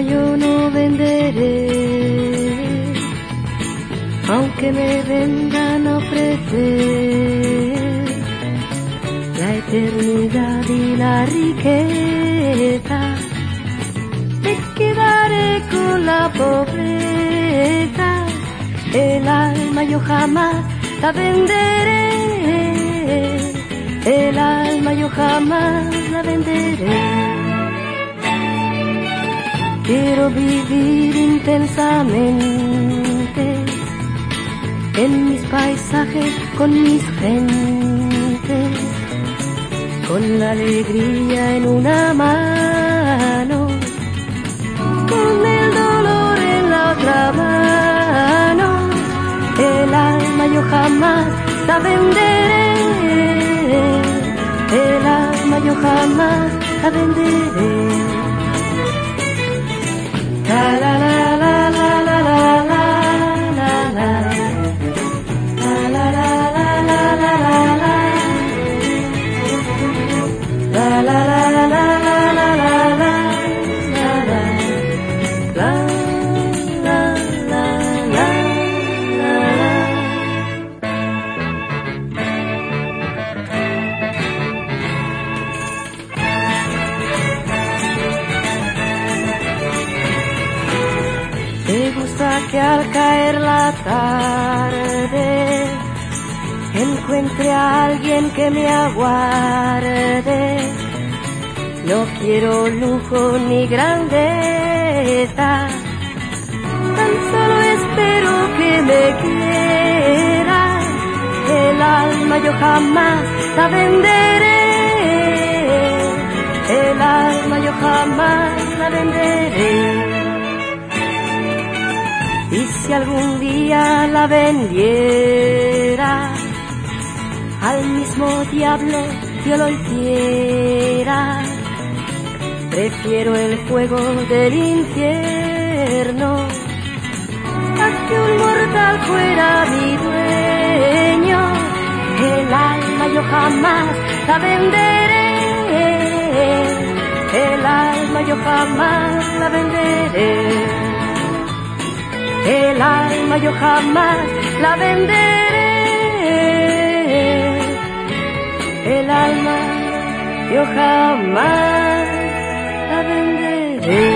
yo no venderé, aunque me vengan a ofrecer la eternidad y la riqueza, me quedaré con la pobreza, el alma yo jamás la venderé, el alma yo jamás la venderé. Quiero vivir intensamente en mis paisajes con mis gentes, con la alegría en una mano, con el dolor en la otra mano. El alma yo jamás la venderé, el alma yo jamás la venderé. Que al caer la tarde encuentre a alguien que me aguarde. No quiero lujo ni grandeza, tan solo espero que me quiera. El alma yo jamás la venderé, el alma yo jamás la venderé. Y si algún día la vendiera, al mismo diablo yo lo hiciera. Prefiero el fuego del infierno a que un mortal fuera mi dueño. El alma yo jamás la venderé. El alma yo jamás la venderé. El alma yo jamás la venderé. El alma yo jamás la venderé.